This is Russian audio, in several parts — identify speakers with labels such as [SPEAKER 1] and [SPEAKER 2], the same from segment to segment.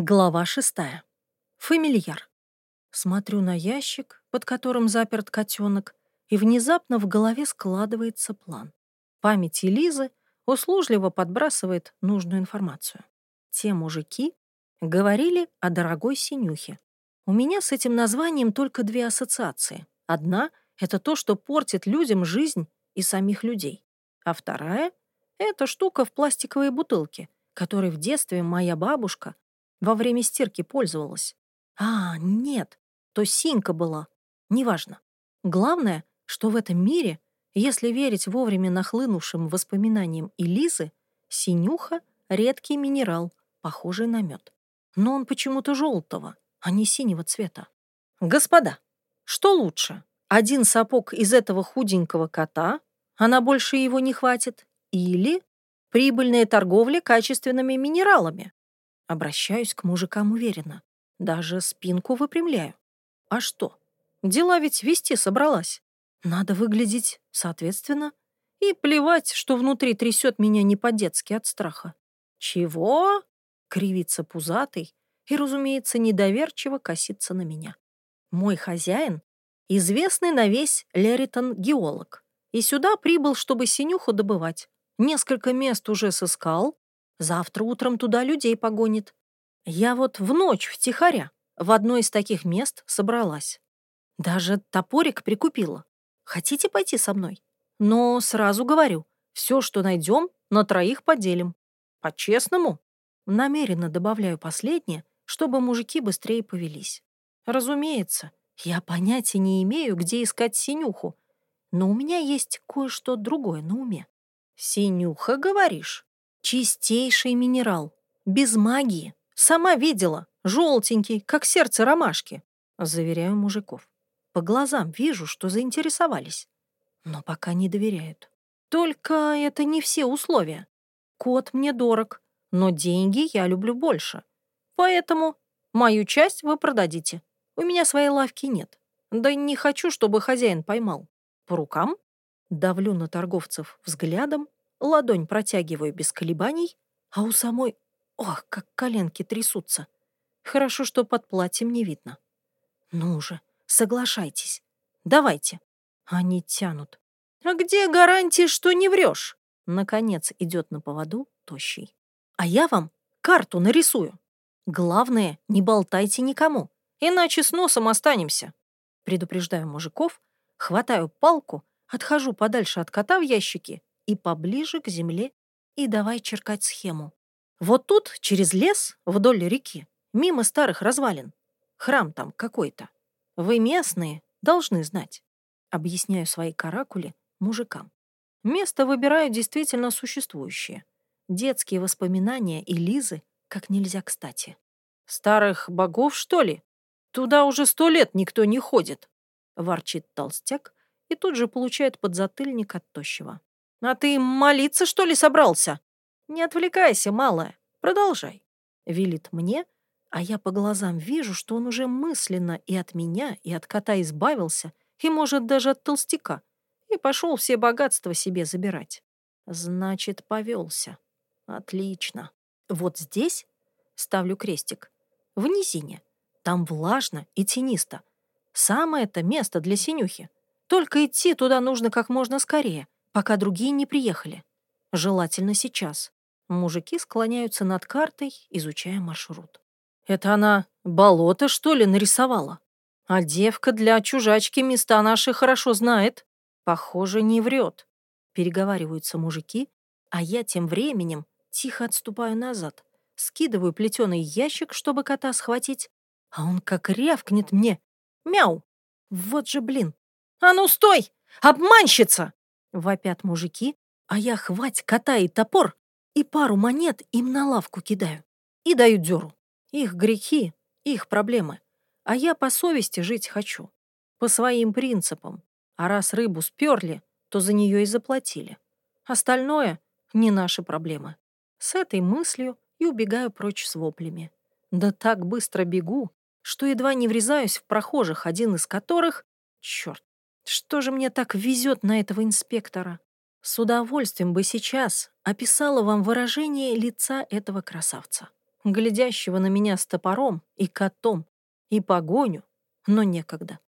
[SPEAKER 1] Глава шестая. Фамильяр. Смотрю на ящик, под которым заперт котенок, и внезапно в голове складывается план. Память Лизы услужливо подбрасывает нужную информацию. Те мужики говорили о дорогой синюхе. У меня с этим названием только две ассоциации. Одна — это то, что портит людям жизнь и самих людей. А вторая — это штука в пластиковой бутылке, которой в детстве моя бабушка во время стирки пользовалась. А, нет, то синька была. Неважно. Главное, что в этом мире, если верить вовремя нахлынувшим воспоминаниям Элизы, синюха — редкий минерал, похожий на мед. Но он почему-то желтого, а не синего цвета. Господа, что лучше? Один сапог из этого худенького кота, а на больше его не хватит, или прибыльная торговля качественными минералами? Обращаюсь к мужикам уверенно. Даже спинку выпрямляю. А что? Дела ведь вести собралась. Надо выглядеть соответственно. И плевать, что внутри трясет меня не по-детски от страха. Чего? Кривится пузатый и, разумеется, недоверчиво косится на меня. Мой хозяин — известный на весь Леритон геолог. И сюда прибыл, чтобы синюху добывать. Несколько мест уже сыскал, Завтра утром туда людей погонит. Я вот в ночь втихаря в одно из таких мест собралась. Даже топорик прикупила. Хотите пойти со мной? Но сразу говорю, все, что найдем, на троих поделим. По-честному. Намеренно добавляю последнее, чтобы мужики быстрее повелись. Разумеется, я понятия не имею, где искать синюху, но у меня есть кое-что другое на уме. «Синюха, говоришь?» Чистейший минерал. Без магии. Сама видела. Желтенький, как сердце ромашки. Заверяю мужиков. По глазам вижу, что заинтересовались. Но пока не доверяют. Только это не все условия. Кот мне дорог, но деньги я люблю больше. Поэтому мою часть вы продадите. У меня своей лавки нет. Да не хочу, чтобы хозяин поймал. По рукам? Давлю на торговцев взглядом ладонь протягиваю без колебаний, а у самой... Ох, как коленки трясутся. Хорошо, что под платьем не видно. Ну же, соглашайтесь. Давайте. Они тянут. А где гарантия, что не врешь? Наконец идет на поводу тощий. А я вам карту нарисую. Главное, не болтайте никому, иначе с носом останемся. Предупреждаю мужиков, хватаю палку, отхожу подальше от кота в ящике и поближе к земле, и давай черкать схему. Вот тут, через лес, вдоль реки, мимо старых развалин. Храм там какой-то. Вы местные, должны знать. Объясняю свои каракули мужикам. Место выбираю действительно существующее. Детские воспоминания и Лизы как нельзя кстати. Старых богов, что ли? Туда уже сто лет никто не ходит. Ворчит толстяк и тут же получает подзатыльник от тощего. А ты молиться, что ли, собрался? Не отвлекайся, малая, продолжай. Велит мне, а я по глазам вижу, что он уже мысленно и от меня, и от кота избавился, и, может, даже от толстяка, и пошел все богатства себе забирать. Значит, повелся. Отлично. Вот здесь ставлю крестик. В низине. Там влажно и тенисто. Самое это место для синюхи. Только идти туда нужно как можно скорее — пока другие не приехали. Желательно сейчас. Мужики склоняются над картой, изучая маршрут. Это она болото, что ли, нарисовала? А девка для чужачки места наши хорошо знает. Похоже, не врет. Переговариваются мужики, а я тем временем тихо отступаю назад, скидываю плетеный ящик, чтобы кота схватить, а он как рявкнет мне. Мяу! Вот же блин! А ну стой! Обманщица! Вопят мужики, а я хвать кота и топор и пару монет им на лавку кидаю. И даю дёру. Их грехи, их проблемы. А я по совести жить хочу. По своим принципам. А раз рыбу сперли, то за нее и заплатили. Остальное — не наши проблемы. С этой мыслью и убегаю прочь с воплями. Да так быстро бегу, что едва не врезаюсь в прохожих, один из которых... Черт, что же мне так везет на этого инспектора? С удовольствием бы сейчас описала вам выражение лица этого красавца. глядящего на меня с топором и котом, и погоню, но некогда.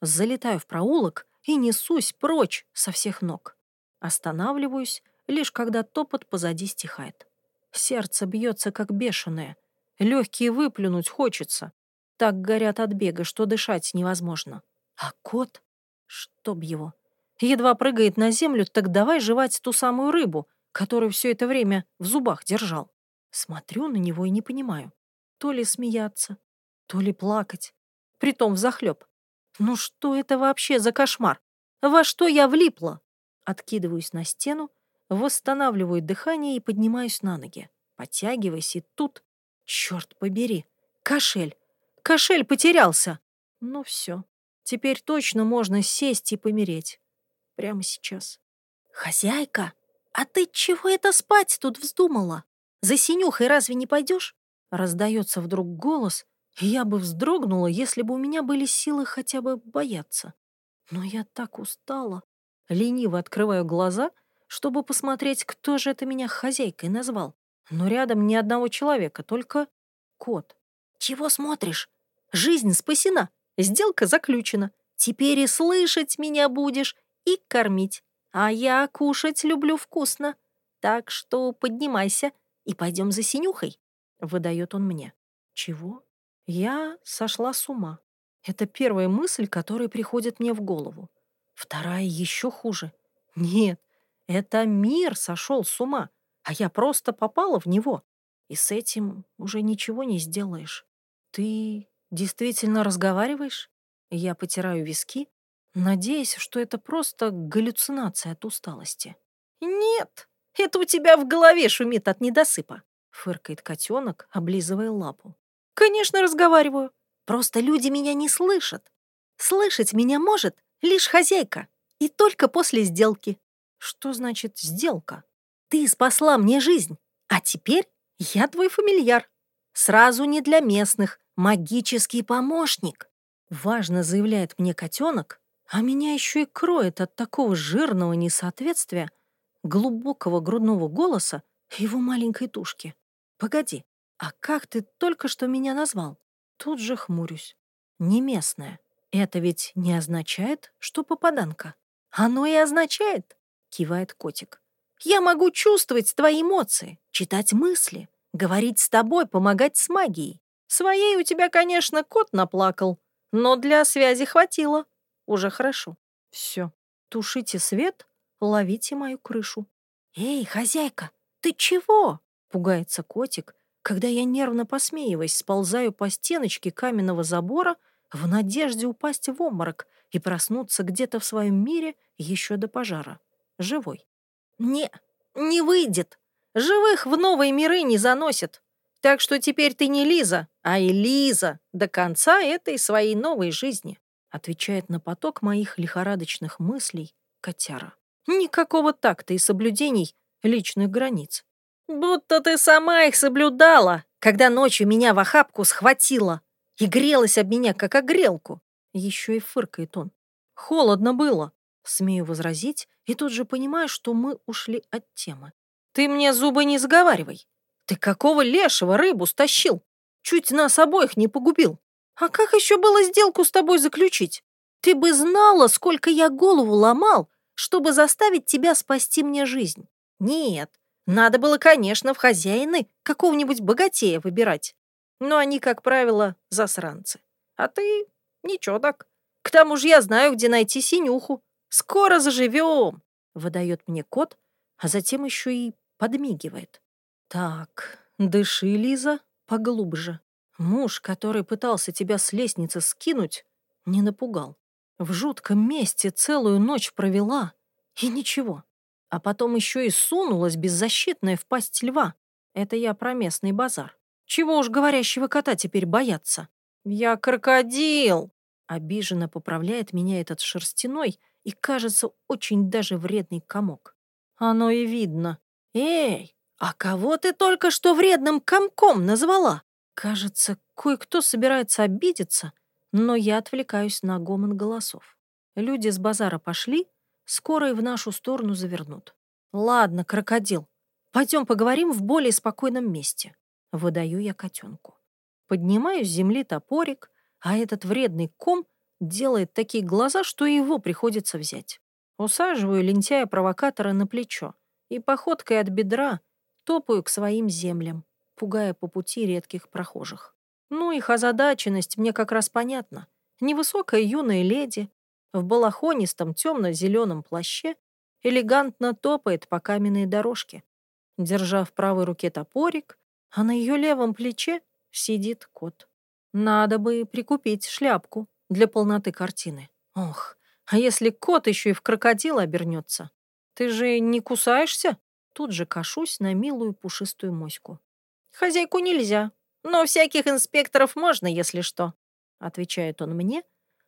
[SPEAKER 1] Залетаю в проулок и несусь прочь со всех ног. Останавливаюсь, лишь когда топот позади стихает. Сердце бьется, как бешеное. Легкие выплюнуть хочется. Так горят от бега, что дышать невозможно. А кот? Чтоб его. Едва прыгает на землю, так давай жевать ту самую рыбу, которую все это время в зубах держал. Смотрю на него и не понимаю. То ли смеяться, то ли плакать. Притом взахлеб. Ну что это вообще за кошмар? Во что я влипла? Откидываюсь на стену, восстанавливаю дыхание и поднимаюсь на ноги. Подтягиваясь, и тут... Черт побери! Кошель! Кошель потерялся! Ну все. Теперь точно можно сесть и помереть. Прямо сейчас. «Хозяйка, а ты чего это спать тут вздумала? За синюхой разве не пойдешь?» Раздается вдруг голос, и я бы вздрогнула, если бы у меня были силы хотя бы бояться. Но я так устала. Лениво открываю глаза, чтобы посмотреть, кто же это меня хозяйкой назвал. Но рядом ни одного человека, только кот. «Чего смотришь? Жизнь спасена, сделка заключена. Теперь и слышать меня будешь, и кормить. А я кушать люблю вкусно. Так что поднимайся и пойдем за синюхой», — выдает он мне. «Чего?» Я сошла с ума. Это первая мысль, которая приходит мне в голову. Вторая еще хуже. Нет, это мир сошел с ума, а я просто попала в него. И с этим уже ничего не сделаешь. Ты действительно разговариваешь? Я потираю виски, надеясь, что это просто галлюцинация от усталости. Нет, это у тебя в голове шумит от недосыпа, фыркает котенок, облизывая лапу. Конечно, разговариваю. Просто люди меня не слышат. Слышать меня может лишь хозяйка. И только после сделки. Что значит сделка? Ты спасла мне жизнь, а теперь я твой фамильяр. Сразу не для местных, магический помощник. Важно заявляет мне котенок, а меня еще и кроет от такого жирного несоответствия глубокого грудного голоса его маленькой тушки. Погоди, «А как ты только что меня назвал?» Тут же хмурюсь. «Не местная. Это ведь не означает, что попаданка». «Оно и означает», — кивает котик. «Я могу чувствовать твои эмоции, читать мысли, говорить с тобой, помогать с магией. Своей у тебя, конечно, кот наплакал, но для связи хватило. Уже хорошо. Все, тушите свет, ловите мою крышу». «Эй, хозяйка, ты чего?» — пугается котик, когда я, нервно посмеиваясь, сползаю по стеночке каменного забора в надежде упасть в обморок и проснуться где-то в своем мире еще до пожара. Живой. Не, не выйдет. Живых в новые миры не заносит. Так что теперь ты не Лиза, а Элиза до конца этой своей новой жизни, отвечает на поток моих лихорадочных мыслей котяра. Никакого такта и соблюдений личных границ. Будто ты сама их соблюдала, когда ночью меня в охапку схватила и грелась об меня, как о грелку. Еще и фыркает он. Холодно было, смею возразить, и тут же понимаю, что мы ушли от темы. Ты мне зубы не заговаривай. Ты какого лешего рыбу стащил? Чуть нас обоих не погубил. А как еще было сделку с тобой заключить? Ты бы знала, сколько я голову ломал, чтобы заставить тебя спасти мне жизнь. Нет, надо было, конечно, в хозяины какого-нибудь богатея выбирать. Но они, как правило, засранцы. А ты ничего так. К тому же я знаю, где найти синюху. Скоро заживем, выдает мне кот, а затем еще и подмигивает. Так, дыши, Лиза, поглубже. Муж, который пытался тебя с лестницы скинуть, не напугал. В жутком месте целую ночь провела, и ничего. А потом еще и сунулась беззащитная в пасть льва. Это я про местный базар. Чего уж говорящего кота теперь бояться? Я крокодил! Обиженно поправляет меня этот шерстяной и, кажется, очень даже вредный комок. Оно и видно. Эй, а кого ты только что вредным комком назвала? Кажется, кое-кто собирается обидеться, но я отвлекаюсь на гомон голосов. Люди с базара пошли, скоро и в нашу сторону завернут. Ладно, крокодил, пойдем поговорим в более спокойном месте. Выдаю я котенку. Поднимаю с земли топорик, а этот вредный ком делает такие глаза, что его приходится взять. Усаживаю лентяя-провокатора на плечо и походкой от бедра топаю к своим землям, пугая по пути редких прохожих. Ну, их озадаченность мне как раз понятна. Невысокая юная леди в балахонистом темно-зеленом плаще элегантно топает по каменной дорожке, держа в правой руке топорик, а на ее левом плече сидит кот. Надо бы прикупить шляпку для полноты картины. Ох, а если кот еще и в крокодила обернется? Ты же не кусаешься? Тут же кашусь на милую пушистую моську. Хозяйку нельзя, но всяких инспекторов можно, если что, отвечает он мне,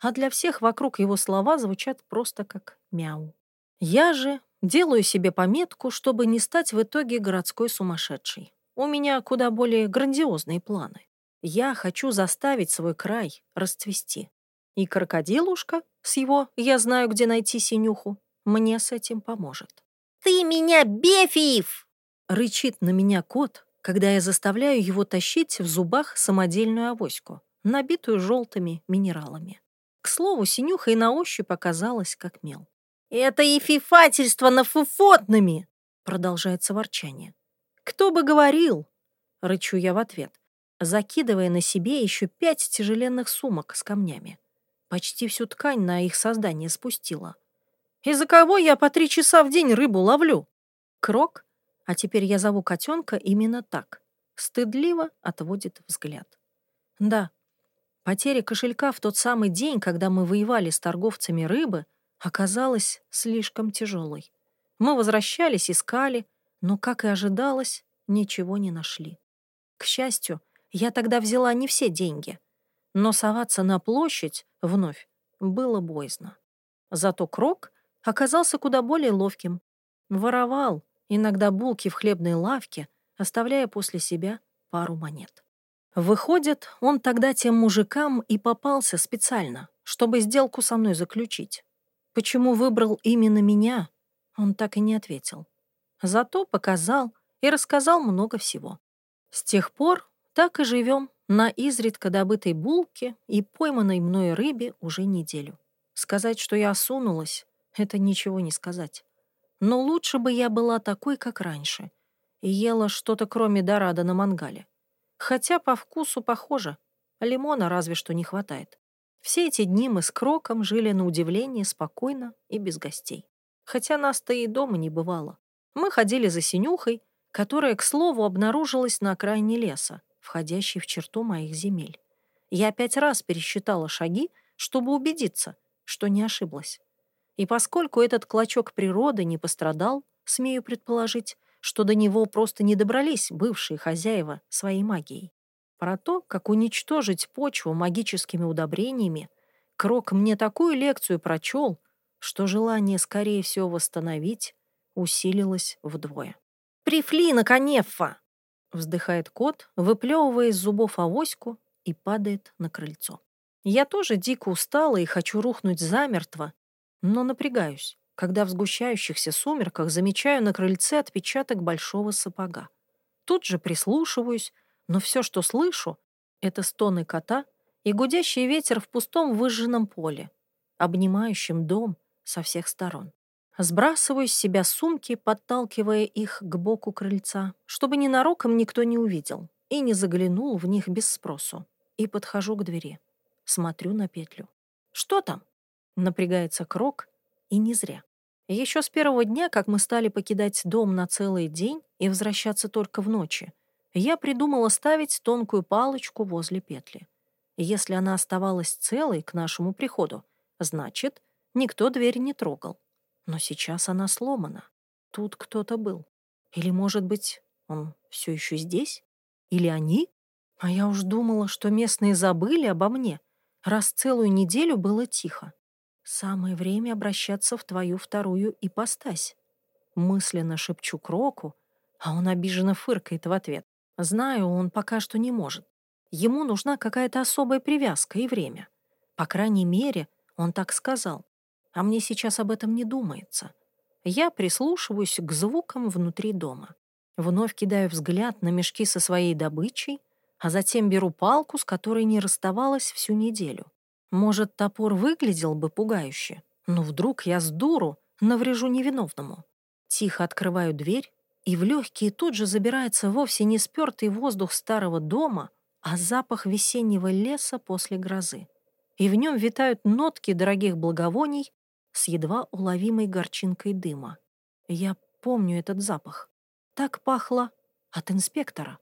[SPEAKER 1] а для всех вокруг его слова звучат просто как мяу. Я же делаю себе пометку, чтобы не стать в итоге городской сумасшедшей. У меня куда более грандиозные планы. Я хочу заставить свой край расцвести. И крокодилушка с его «я знаю, где найти синюху» мне с этим поможет.
[SPEAKER 2] «Ты меня, Бефиев!»
[SPEAKER 1] Рычит на меня кот, когда я заставляю его тащить в зубах самодельную авоську, набитую желтыми минералами. К слову, синюха и на ощупь оказалась как мел.
[SPEAKER 2] «Это и фифательство на фуфотными!»
[SPEAKER 1] Продолжается ворчание. «Кто бы говорил?» — рычу я в ответ, закидывая на себе еще пять тяжеленных сумок с камнями. Почти всю ткань на их создание спустила. «Из-за кого я по три часа в день рыбу ловлю?» Крок, а теперь я зову котенка именно так, стыдливо отводит взгляд. Да, Потеря кошелька в тот самый день, когда мы воевали с торговцами рыбы, оказалась слишком тяжелой. Мы возвращались, искали, но, как и ожидалось, ничего не нашли. К счастью, я тогда взяла не все деньги, но соваться на площадь вновь было боязно. Зато Крок оказался куда более ловким. Воровал иногда булки в хлебной лавке, оставляя после себя пару монет. Выходит, он тогда тем мужикам и попался специально, чтобы сделку со мной заключить. Почему выбрал именно меня, он так и не ответил. Зато показал и рассказал много всего. С тех пор так и живем на изредка добытой булке и пойманной мной рыбе уже неделю. Сказать, что я осунулась, это ничего не сказать. Но лучше бы я была такой, как раньше, и ела что-то кроме дорада на мангале. Хотя по вкусу похоже. Лимона разве что не хватает. Все эти дни мы с Кроком жили на удивление спокойно и без гостей. Хотя нас-то и дома не бывало. Мы ходили за синюхой, которая, к слову, обнаружилась на окраине леса, входящей в черту моих земель. Я пять раз пересчитала шаги, чтобы убедиться, что не ошиблась. И поскольку этот клочок природы не пострадал, смею предположить, что до него просто не добрались бывшие хозяева своей магией. Про то, как уничтожить почву магическими удобрениями, Крок мне такую лекцию прочел, что желание, скорее всего, восстановить усилилось вдвое.
[SPEAKER 2] «Прифли, наконефа!»
[SPEAKER 1] — вздыхает кот, выплевывая из зубов авоську и падает на крыльцо. Я тоже дико устала и хочу рухнуть замертво, но напрягаюсь когда в сгущающихся сумерках замечаю на крыльце отпечаток большого сапога. Тут же прислушиваюсь, но все, что слышу, это стоны кота и гудящий ветер в пустом выжженном поле, обнимающем дом со всех сторон. Сбрасываю с себя сумки, подталкивая их к боку крыльца, чтобы ненароком никто не увидел и не заглянул в них без спросу. И подхожу к двери. Смотрю на петлю. «Что там?» Напрягается крок, и не зря. Еще с первого дня, как мы стали покидать дом на целый день и возвращаться только в ночи, я придумала ставить тонкую палочку возле петли. Если она оставалась целой к нашему приходу, значит, никто дверь не трогал. Но сейчас она сломана. Тут кто-то был. Или, может быть, он все еще здесь? Или они? А я уж думала, что местные забыли обо мне, раз целую неделю было тихо. «Самое время обращаться в твою вторую ипостась». Мысленно шепчу Кроку, а он обиженно фыркает в ответ. Знаю, он пока что не может. Ему нужна какая-то особая привязка и время. По крайней мере, он так сказал. А мне сейчас об этом не думается. Я прислушиваюсь к звукам внутри дома. Вновь кидаю взгляд на мешки со своей добычей, а затем беру палку, с которой не расставалась всю неделю. Может, топор выглядел бы пугающе, но вдруг я с дуру наврежу невиновному. Тихо открываю дверь, и в легкие тут же забирается вовсе не спертый воздух старого дома, а запах весеннего леса после грозы. И в нем витают нотки дорогих благовоний с едва уловимой горчинкой дыма. Я помню этот запах. Так пахло от инспектора.